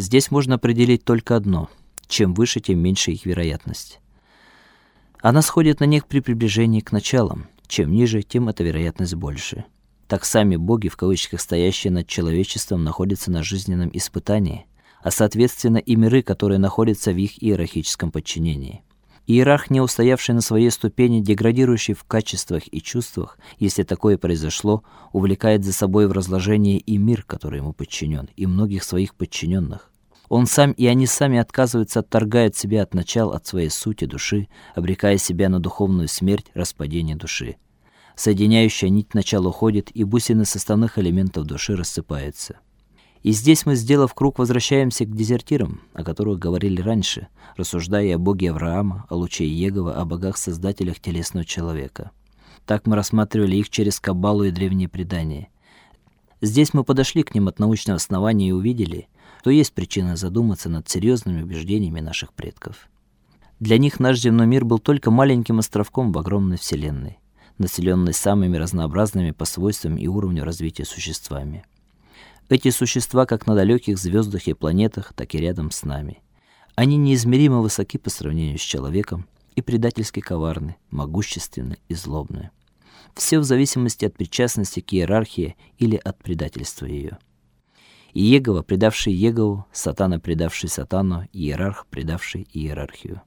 Здесь можно определить только одно: чем выше, тем меньше их вероятность. Она сходит на них при приближении к началам. Чем ниже, тем эта вероятность больше. Так сами боги в кавычках стоящие над человечеством находятся на жизненном испытании, а соответственно и миры, которые находятся в их иерархическом подчинении. Иерарх, не устоявший на своей ступени, деградирующий в качествах и чувствах, если такое произошло, увлекает за собой в разложение и мир, который ему подчинен, и многих своих подчиненных. Он сам и они сами отказываются, отторгают себя от начал, от своей сути души, обрекая себя на духовную смерть, распадение души. Соединяющая нить начала уходит, и бусины составных элементов души рассыпаются. И здесь мы, сделав круг, возвращаемся к дезертирам, о которых говорили раньше, рассуждая о боге Авраама, о луче Иегова, о богах-создателях телесного человека. Так мы рассматривали их через каббалу и древние предания. Здесь мы подошли к ним от научного основания и увидели, что есть причина задуматься над серьезными убеждениями наших предков. Для них наш земной мир был только маленьким островком в огромной вселенной, населенной самыми разнообразными по свойствам и уровню развития существами. Эти существа как на далеких звездах и планетах, так и рядом с нами. Они неизмеримо высоки по сравнению с человеком и предательски коварны, могущественны и злобны. Все в зависимости от причастности к иерархии или от предательства ее. Иегова, предавший Егову, Сатана, предавший Сатану, иерарх, предавший иерархию.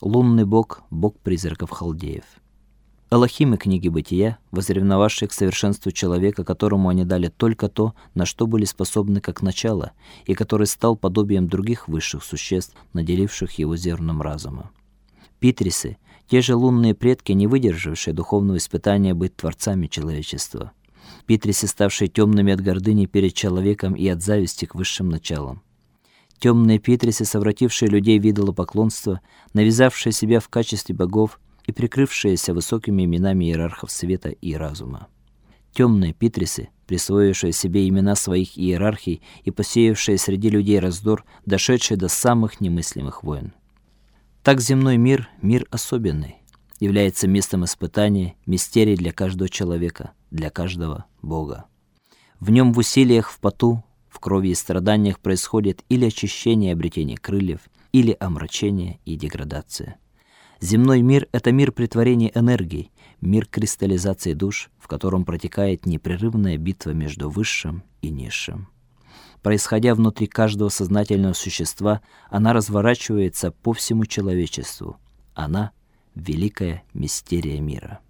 Лунный бог, бог призраков халдеев. Элохимы книги Бытия, возревновавшие к совершенству человека, которому они дали только то, на что были способны как начало, и который стал подобием других высших существ, наделивших его зерном разума. Питрисы, те же лунные предки, не выдержавшие духовного испытания быть творцами человечества. Питрисы, ставшие темными от гордыни перед человеком и от зависти к высшим началам. Темные Питрисы, совратившие людей в идолопоклонство, навязавшие себя в качестве богов, и прикрывшиеся высокими именами иерархов света и разума. Темные питрисы, присвоившие себе имена своих иерархий и посеявшие среди людей раздор, дошедший до самых немыслимых войн. Так земной мир, мир особенный, является местом испытания, мистерий для каждого человека, для каждого бога. В нем в усилиях, в поту, в крови и страданиях происходит или очищение и обретение крыльев, или омрачение и деградация. Земной мир это мир притворения энергии, мир кристаллизации душ, в котором протекает непрерывная битва между высшим и низшим. Происходя внутри каждого сознательного существа, она разворачивается по всему человечеству. Она великая мистерия мира.